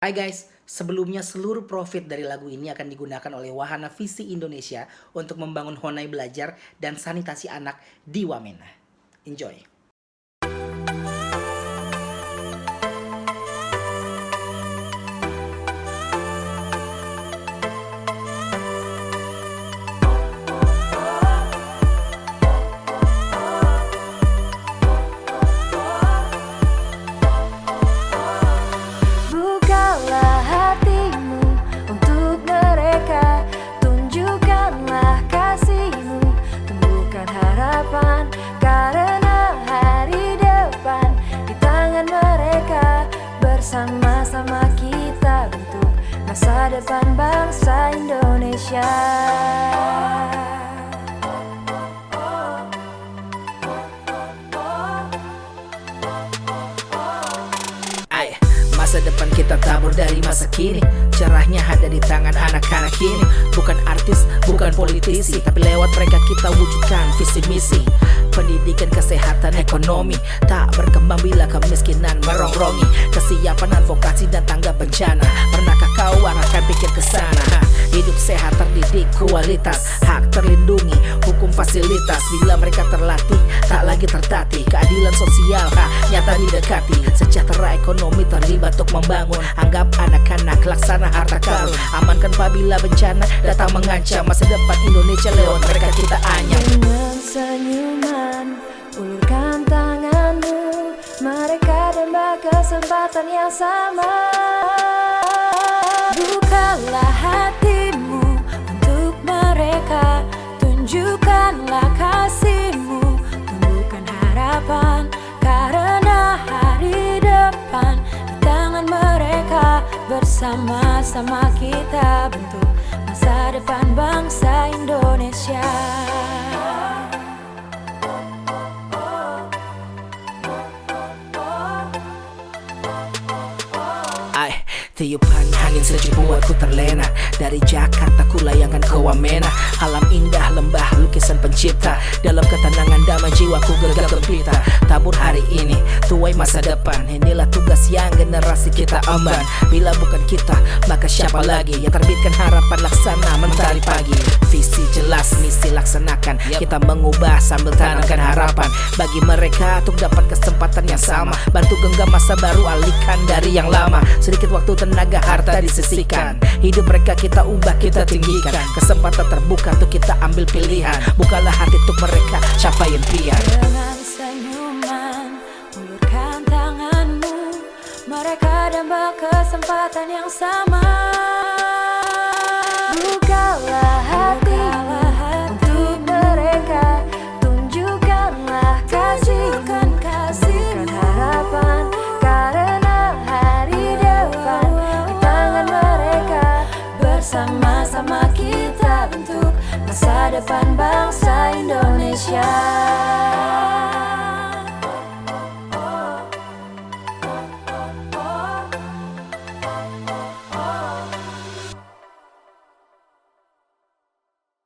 Hai guys, sebelumnya seluruh profit dari lagu ini akan digunakan oleh Wahana Visi Indonesia untuk membangun Honai belajar dan sanitasi anak di Wamena. Enjoy! Depan bangsa Indonesia depan kita tabur dari masa kini. Cerahnya ada di tangan anak-anak kini Bukan artis, bukan politisi Tapi lewat mereka kita wujudkan visi misi. Pendidikan, kesehatan, ekonomi. Tak berkembang bila kemiskinan merongrongi Kesiapan advokasi dan tangga bencana. Pernahkah kau akan pikir ke sana? Ha, Hidup sehat terdidik kualitas. Hak terlindungi fasilitas Bila mereka terlatih tak lagi tertatih. Keadilan sosial ha, nyata didekati. Sejahtera ekonomi terlibat untuk membangun. Anggap anak-anak laksana harta karun. Amankan apabila bencana datang mengancam Masa depan Indonesia lewat mereka kita anyam Dengan senyuman Ulurkan tanganmu. Mereka damba kesempatan yang sama. Bukalah Bersama-sama kita bentuk Masa depan bangsa Indonesia. Tiupan angin sejuk buatku terlena. Dari Jakarta ku layangkan ke Wamena. Alam indah lembah lukisan pencipta. Dalam ketenangan damai jiwaku gegap gempita. Tabur hari ini, tuai masa depan. Inilah tugas yang generasi kita emban Bila bukan kita, maka siapa lagi Yang terbitkan harapan laksana mentari pagi? Visi jelas, misi laksanakan. Kita mengubah sambil tanamkan harapan Bagi mereka untuk dapat kesempatan yang sama. Bantu genggam masa baru alihkan dari yang lama. Sedikit waktu tenaga harta disisihkan Hidup mereka kita ubah kita tinggikan. Kesempatan terbuka untuk kita ambil pilihan. Bukalah hati untuk mereka siapa impian kesempatan yang sama